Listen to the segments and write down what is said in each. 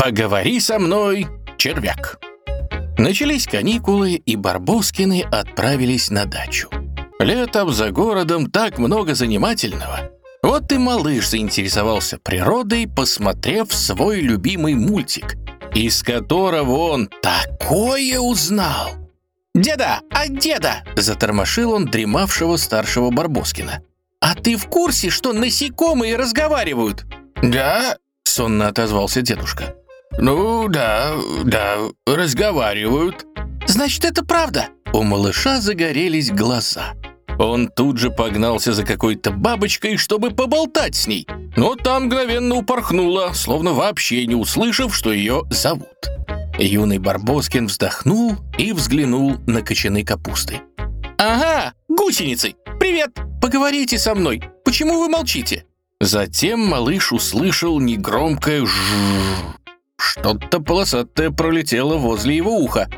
Поговори со мной, червяк. Начались каникулы, и Барбоскины отправились на дачу. Летом за городом так много занимательного. Вот и малыш заинтересовался природой, посмотрев свой любимый мультик, из которого он такое узнал. «Деда, а деда!» — затормошил он дремавшего старшего Барбоскина. «А ты в курсе, что насекомые разговаривают?» «Да?» — сонно отозвался дедушка. «Ну, да, да, разговаривают». «Значит, это правда?» У малыша загорелись глаза. Он тут же погнался за какой-то бабочкой, чтобы поболтать с ней, но там мгновенно упорхнула, словно вообще не услышав, что ее зовут. Юный Барбоскин вздохнул и взглянул на кочаны капусты. «Ага, гусеницы! Привет! Поговорите со мной! Почему вы молчите?» Затем малыш услышал негромкое «жжжж». Что-то полосатое пролетело возле его уха.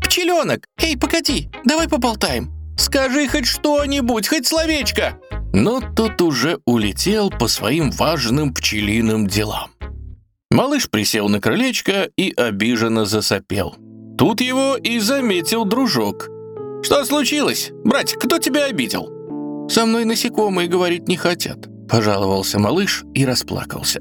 «Пчеленок! Эй, погоди, давай поболтаем! Скажи хоть что-нибудь, хоть словечко!» Но тот уже улетел по своим важным пчелиным делам. Малыш присел на крылечко и обиженно засопел. Тут его и заметил дружок. «Что случилось? Братик, кто тебя обидел?» «Со мной насекомые говорить не хотят», — пожаловался малыш и расплакался.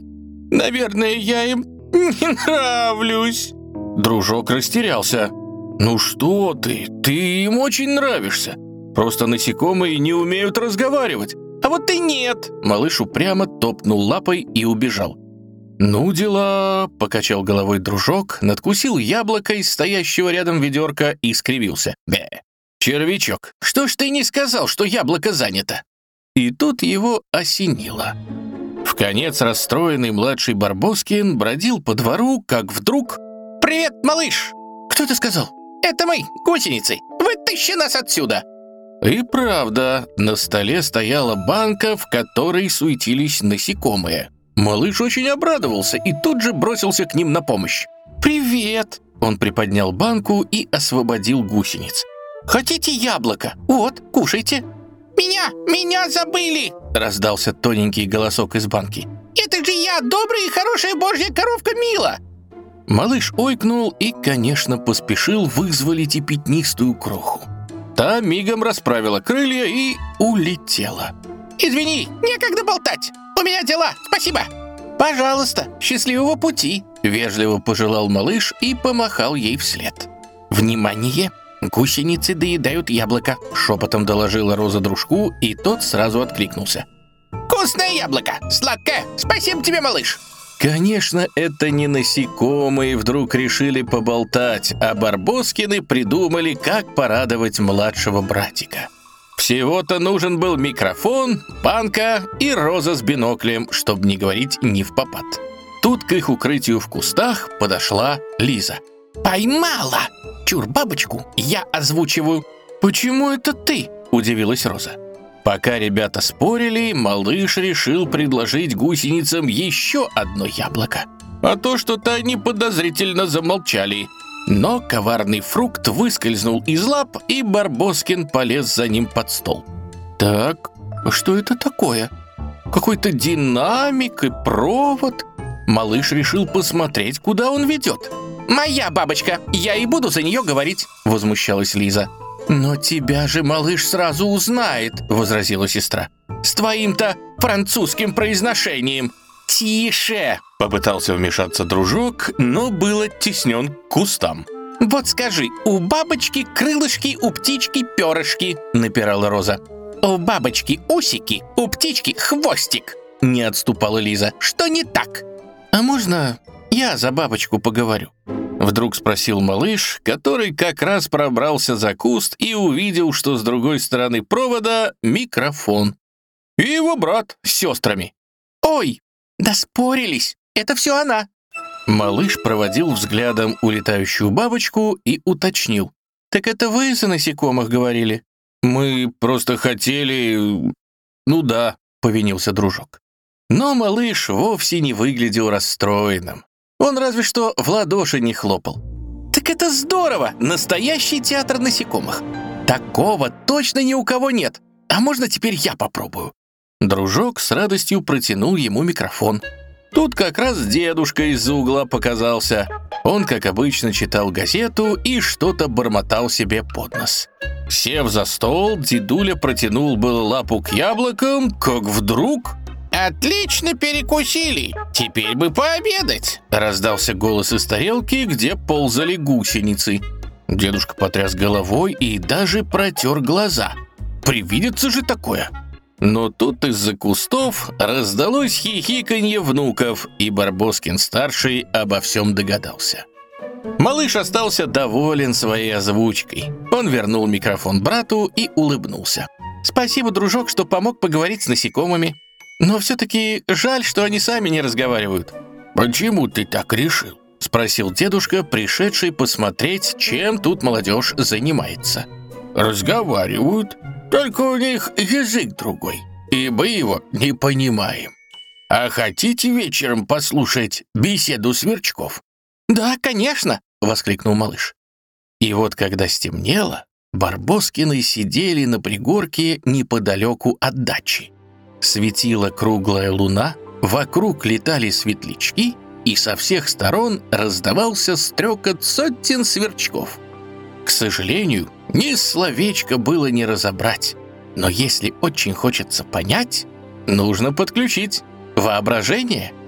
«Наверное, я им не нравлюсь». Дружок растерялся. «Ну что ты? Ты им очень нравишься. Просто насекомые не умеют разговаривать. А вот ты нет!» Малыш упрямо топнул лапой и убежал. «Ну дела», — покачал головой дружок, надкусил яблоко из стоящего рядом ведерка и скривился. «Бе, червячок, что ж ты не сказал, что яблоко занято?» И тут его осенило. В конец расстроенный младший Барбоскин бродил по двору, как вдруг... «Привет, малыш!» «Кто это сказал?» «Это мы, гусеницы! Вытащи нас отсюда!» И правда, на столе стояла банка, в которой суетились насекомые. Малыш очень обрадовался и тут же бросился к ним на помощь. «Привет!» Он приподнял банку и освободил гусениц. «Хотите яблоко? Вот, кушайте!» «Меня! Меня забыли!» Раздался тоненький голосок из банки. «Это же я, добрая и хорошая божья коровка Мила!» Малыш ойкнул и, конечно, поспешил вызволить и пятнистую кроху. Та мигом расправила крылья и улетела. «Извини, некогда болтать! У меня дела, спасибо!» «Пожалуйста, счастливого пути!» Вежливо пожелал малыш и помахал ей вслед. «Внимание! Гусеницы доедают яблоко!» Шепотом доложила Роза дружку, и тот сразу откликнулся. «Вкусное яблоко! Сладкое! Спасибо тебе, малыш!» Конечно, это не насекомые вдруг решили поболтать, а Барбоскины придумали, как порадовать младшего братика. Всего-то нужен был микрофон, банка и роза с биноклем, чтобы не говорить ни в попад. Тут к их укрытию в кустах подошла Лиза. «Поймала! Чур бабочку я озвучиваю!» «Почему это ты?» – удивилась Роза. Пока ребята спорили, малыш решил предложить гусеницам еще одно яблоко. А то что-то они подозрительно замолчали. Но коварный фрукт выскользнул из лап, и Барбоскин полез за ним под стол. «Так, что это такое? Какой-то динамик и провод?» Малыш решил посмотреть, куда он ведет. «Моя бабочка, я и буду за нее говорить», — возмущалась Лиза. «Но тебя же малыш сразу узнает», — возразила сестра. «С твоим-то французским произношением». «Тише!» — попытался вмешаться дружок, но был оттеснен к кустам. «Вот скажи, у бабочки крылышки, у птички перышки», — напирала Роза. «У бабочки усики, у птички хвостик», — не отступала Лиза. «Что не так?» «А можно я за бабочку поговорю?» Вдруг спросил малыш, который как раз пробрался за куст и увидел, что с другой стороны провода микрофон. И его брат с сестрами. «Ой, да спорились, это все она!» Малыш проводил взглядом улетающую бабочку и уточнил. «Так это вы за насекомых говорили?» «Мы просто хотели...» «Ну да», — повинился дружок. Но малыш вовсе не выглядел расстроенным. Он разве что в ладоши не хлопал. «Так это здорово! Настоящий театр насекомых! Такого точно ни у кого нет! А можно теперь я попробую?» Дружок с радостью протянул ему микрофон. Тут как раз дедушка из-за угла показался. Он, как обычно, читал газету и что-то бормотал себе под нос. Сев за стол, дедуля протянул было лапу к яблокам, как вдруг... «Отлично перекусили! Теперь бы пообедать!» Раздался голос из тарелки, где ползали гусеницы. Дедушка потряс головой и даже протер глаза. Привидится же такое! Но тут из-за кустов раздалось хихиканье внуков, и Барбоскин-старший обо всем догадался. Малыш остался доволен своей озвучкой. Он вернул микрофон брату и улыбнулся. «Спасибо, дружок, что помог поговорить с насекомыми. Но все-таки жаль, что они сами не разговаривают». «Почему ты так решил?» — спросил дедушка, пришедший посмотреть, чем тут молодежь занимается. «Разговаривают, только у них язык другой, и мы его не понимаем. А хотите вечером послушать беседу сверчков?» «Да, конечно!» — воскликнул малыш. И вот когда стемнело, Барбоскины сидели на пригорке неподалеку от дачи. Светила круглая луна, вокруг летали светлячки, и со всех сторон раздавался стрекот сотен сверчков. К сожалению, ни словечко было не разобрать, но если очень хочется понять, нужно подключить воображение —